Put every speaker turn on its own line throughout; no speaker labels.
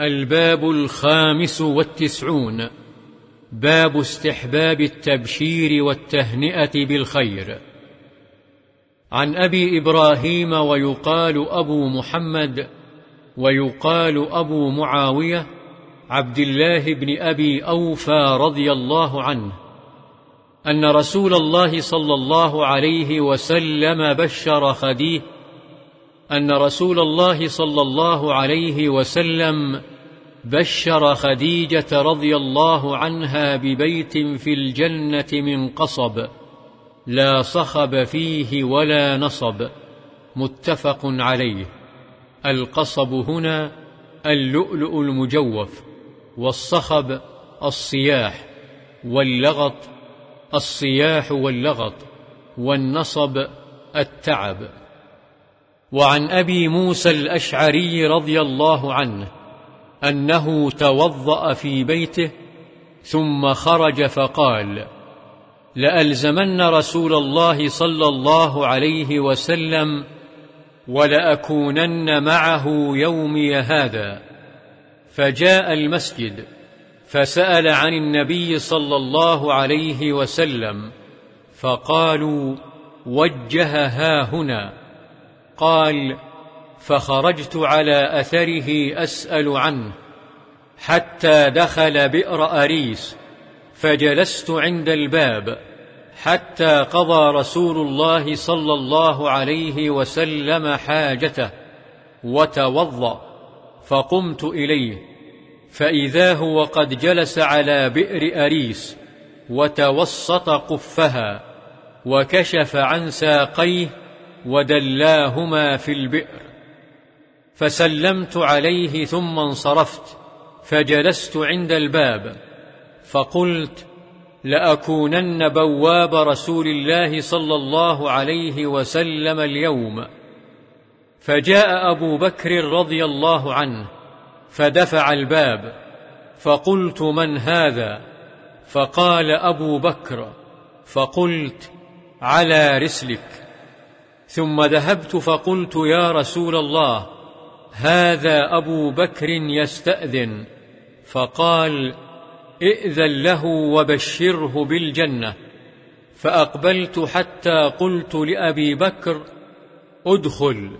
الباب الخامس والتسعون. باب استحباب التبشير والتهنئة بالخير. عن أبي إبراهيم ويقال أبو محمد ويقال أبو معاوية عبد الله بن أبي أوفى رضي الله عنه أن رسول الله صلى الله عليه وسلم بشر خديه أن رسول الله صلى الله عليه وسلم بشر خديجة رضي الله عنها ببيت في الجنة من قصب لا صخب فيه ولا نصب. متفق عليه. القصب هنا اللؤلؤ المجوف والصخب الصياح واللغط الصياح واللغط والنصب التعب. وعن أبي موسى الأشعري رضي الله عنه أنه توضأ في بيته ثم خرج فقال لألزمن رسول الله صلى الله عليه وسلم ولأكونن معه يومي هذا فجاء المسجد فسأل عن النبي صلى الله عليه وسلم فقالوا وجه ها هنا. قال فخرجت على أثره أسأل عنه حتى دخل بئر أريس فجلست عند الباب حتى قضى رسول الله صلى الله عليه وسلم حاجته وتوضأ فقمت إليه فإذا هو قد جلس على بئر أريس وتوسط قفها وكشف عن ساقيه ودلاهما في البئر. فسلمت عليه ثم انصرفت فجلست عند الباب فقلت لأكونن بواب رسول الله صلى الله عليه وسلم اليوم. فجاء أبو بكر رضي الله عنه فدفع الباب فقلت من هذا؟ فقال أبو بكر فقلت على رسلك. ثم ذهبت فقلت يا رسول الله هذا أبو بكر يستأذن. فقال ائذن له وبشره بالجنة. فأقبلت حتى قلت لأبي بكر ادخل.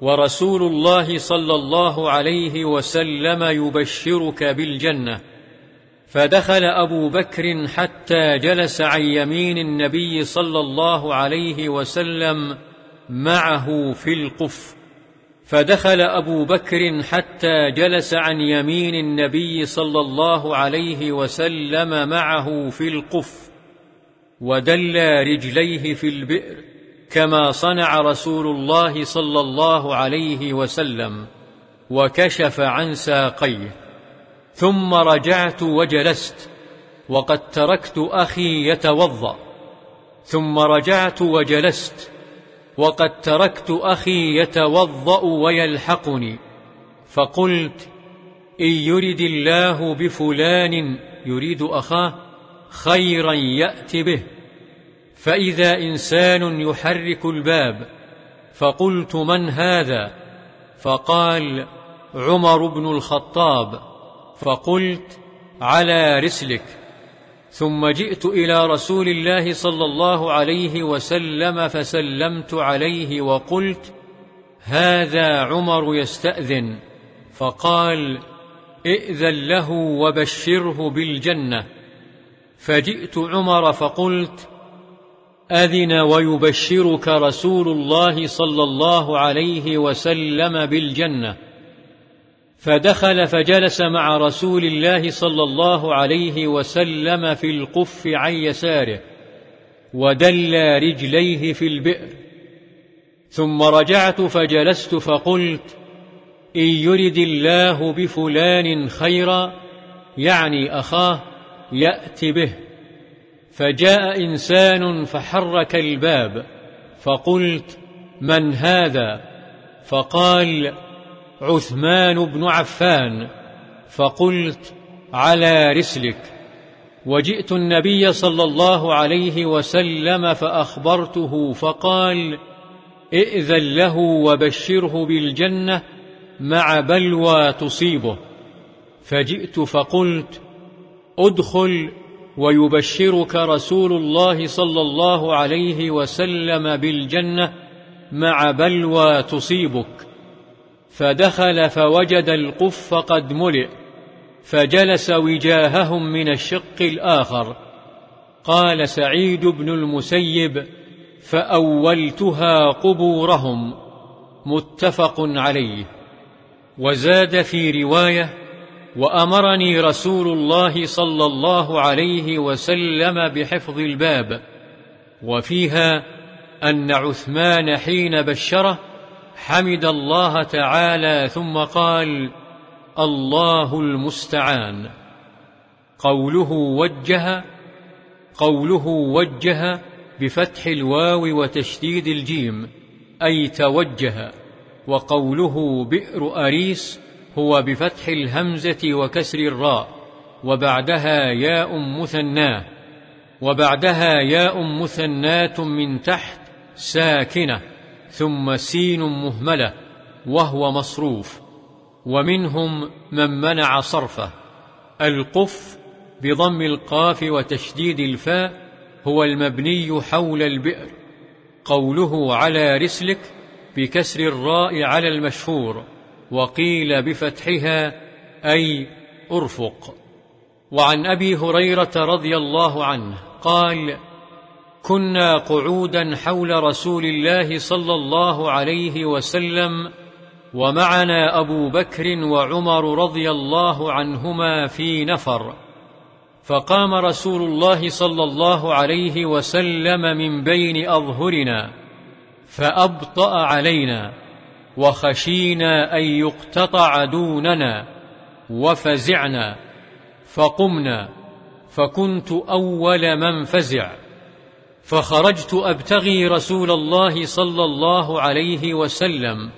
ورسول الله صلى الله عليه وسلم يبشرك بالجنة. فدخل أبو بكر حتى جلس عن يمين النبي صلى الله عليه وسلم معه في القف. فدخل أبو بكر حتى جلس عن يمين النبي صلى الله عليه وسلم معه في القف ودلى رجليه في البئر كما صنع رسول الله صلى الله عليه وسلم وكشف عن ساقيه. ثم رجعت وجلست وقد تركت أخي يتوضأ. ثم رجعت وجلست وقد تركت أخي يتوضأ ويلحقني. فقلت إن يرد الله بفلان يريد أخاه خيرا يأت به. فإذا إنسان يحرك الباب فقلت من هذا؟ فقال عمر بن الخطاب. فقلت على رسلك. ثم جئت إلى رسول الله صلى الله عليه وسلم فسلمت عليه وقلت هذا عمر يستأذن. فقال إئذن له وبشره بالجنة. فجئت عمر فقلت أذن ويبشرك رسول الله صلى الله عليه وسلم بالجنة. فدخل فجلس مع رسول الله صلى الله عليه وسلم في القف عن يساره ودلى رجليه في البئر. ثم رجعت فجلست فقلت إن يرد الله بفلان خيرا يعني أخاه يأت به. فجاء إنسان فحرك الباب فقلت من هذا؟ فقال عثمان بن عفان فقلت على رسلك. وجئت النبي صلى الله عليه وسلم فأخبرته فقال ائذن له وبشره بالجنة مع بلوى تصيبه. فجئت فقلت أدخل ويبشرك رسول الله صلى الله عليه وسلم بالجنة مع بلوى تصيبك. فدخل فوجد القف قد ملئ فجلس وجاههم من الشق الآخر. قال سعيد بن المسيب فأولتها قبورهم. متفق عليه. وزاد في رواية وأمرني رسول الله صلى الله عليه وسلم بحفظ الباب. وفيها أن عثمان حين بشره حمد الله تعالى ثم قال الله المستعان. قوله وجه قوله وجه بفتح الواو وتشديد الجيم أي توجه وقوله بئر أريس هو بفتح الهمزة وكسر الراء وبعدها ياء مثناه وبعدها ياء مثنات من تحت ساكنة. ثم سين مهملة وهو مصروف ومنهم من منع صرفه. القف بضم القاف وتشديد الفاء هو المبني حول البئر قوله على رسلك بكسر الراء على المشهور وقيل بفتحها أي أرفق. وعن أبي هريرة رضي الله عنه قال كنا قعودا حول رسول الله صلى الله عليه وسلم ومعنا أبو بكر وعمر رضي الله عنهما في نفر. فقام رسول الله صلى الله عليه وسلم من بين أظهرنا فأبطأ علينا وخشينا أن يقتطع دوننا وفزعنا فقمنا فكنت أول من فزع. فخرجت أبتغي رسول الله صلى الله عليه وسلم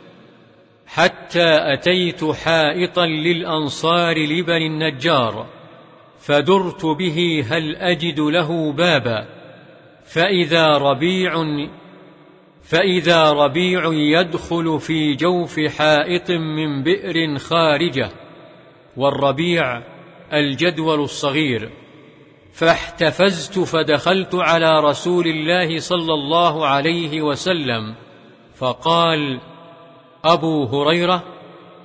حتى أتيت حائطا للأنصار لبن النجار فدرت به هل أجد له بابا. فإذا ربيع فإذا ربيع يدخل في جوف حائط من بئر خارجة والربيع الجدول الصغير. فاحتفزت فدخلت على رسول الله صلى الله عليه وسلم فقال أبو هريرة.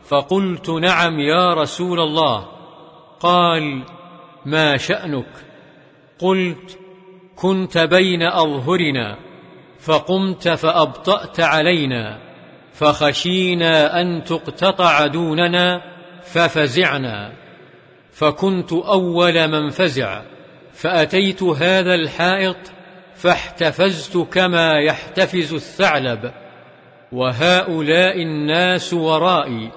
فقلت نعم يا رسول الله. قال ما شأنك؟ قلت كنت بين أظهرنا. فقمت فأبطأت علينا فخشينا أن تقتطع دوننا ففزعنا فكنت أول من فزع. فأتيت هذا الحائط فاحتفزت كما يحتفز الثعلب وهؤلاء الناس ورائي.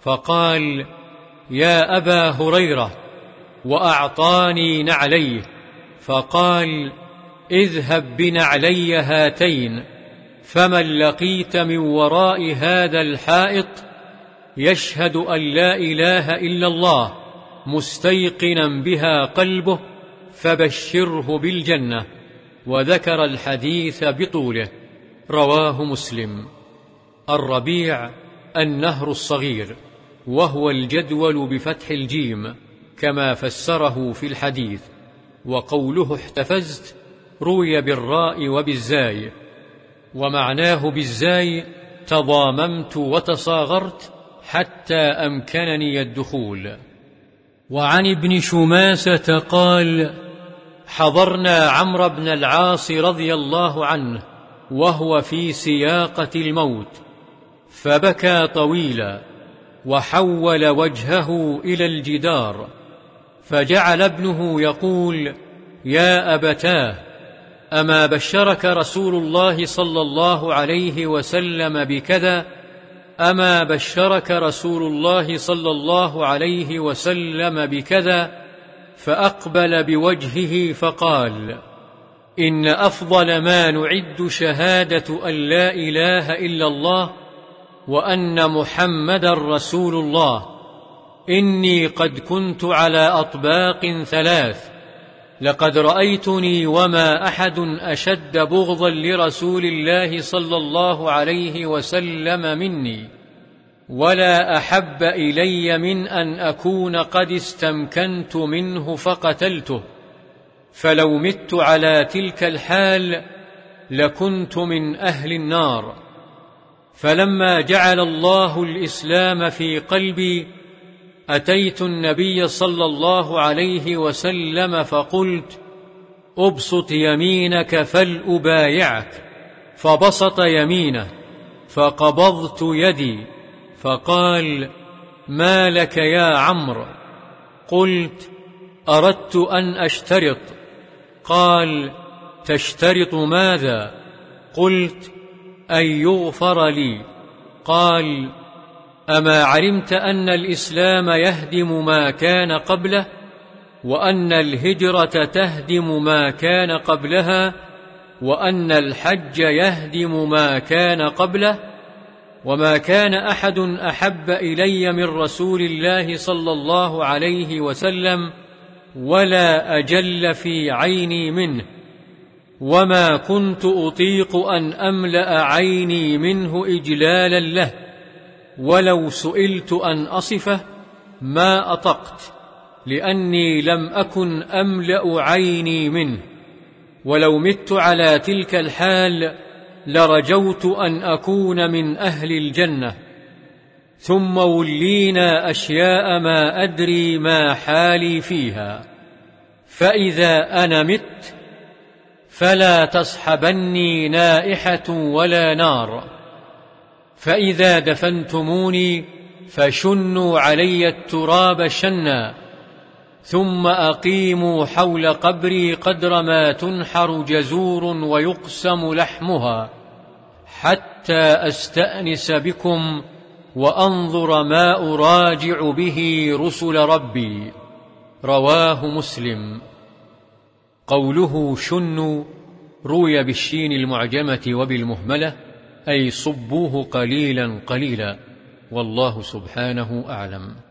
فقال يا أبا هريرة وأعطاني نعليه. فقال اذهب بنعلي هاتين فمن لقيت من وراء هذا الحائط يشهد أن لا إله إلا الله. مستيقنا بها قلبه فبشره بالجنة وذكر الحديث بطوله رواه مسلم. الربيع النهر الصغير وهو الجدول بفتح الجيم كما فسره في الحديث وقوله احتفزت روي بالراء وبالزاي ومعناه بالزاي تضاممت وتصاغرت حتى أمكنني الدخول. وعن ابن شماسة قال حضرنا عمرو بن العاص رضي الله عنه وهو في سياقة الموت فبكى طويلا وحول وجهه إلى الجدار فجعل ابنه يقول يا أبتاه أما بشرك رسول الله صلى الله عليه وسلم بكذا أما بشرك رسول الله صلى الله عليه وسلم بكذا فأقبل بوجهه فقال إن أفضل ما نعد شهادة أن لا إله إلا الله وأن محمد رسول الله. إني قد كنت على أطباق ثلاث لقد رأيتني وما أحد أشد بغضا لرسول الله صلى الله عليه وسلم مني ولا أحب إلي من أن أكون قد استمكنت منه فقتلته فلو مت على تلك الحال لكنت من أهل النار. فلما جعل الله الإسلام في قلبي أتيت النبي صلى الله عليه وسلم فقلت أبسط يمينك فلأبايعك. فبسط يمينه فقبضت يدي فقال ما لك يا عمرو؟ قلت أردت أن أشترط. قال تشترط ماذا؟ قلت أن يغفر لي. قال أما علمت أن الإسلام يهدم ما كان قبله وأن الهجرة تهدم ما كان قبلها وأن الحج يهدم ما كان قبله وما كان أحد أحب إلي من رسول الله صلى الله عليه وسلم ولا أجل في عيني منه وما كنت أطيق أن أملأ عيني منه إجلالا له ولو سئلت أن أصفه ما أطقت لأني لم أكن أملأ عيني منه. ولو مت على تلك الحال لرجوت أن أكون من أهل الجنة. ثم ولينا أشياء ما أدري ما حالي فيها. فإذا أنا مت فلا تصحبني نائحة ولا نار. فإذا دفنتموني فشنوا علي التراب شنا ثم أقيموا حول قبري قدر ما تنحر جزور ويقسم لحمها حتى أستأنس بكم وأنظر ما أراجع به رسل ربي. رواه مسلم. قوله شن روي بالشين المعجمة وبالمهملة أي صبوه قليلا قليلا والله سبحانه أعلم.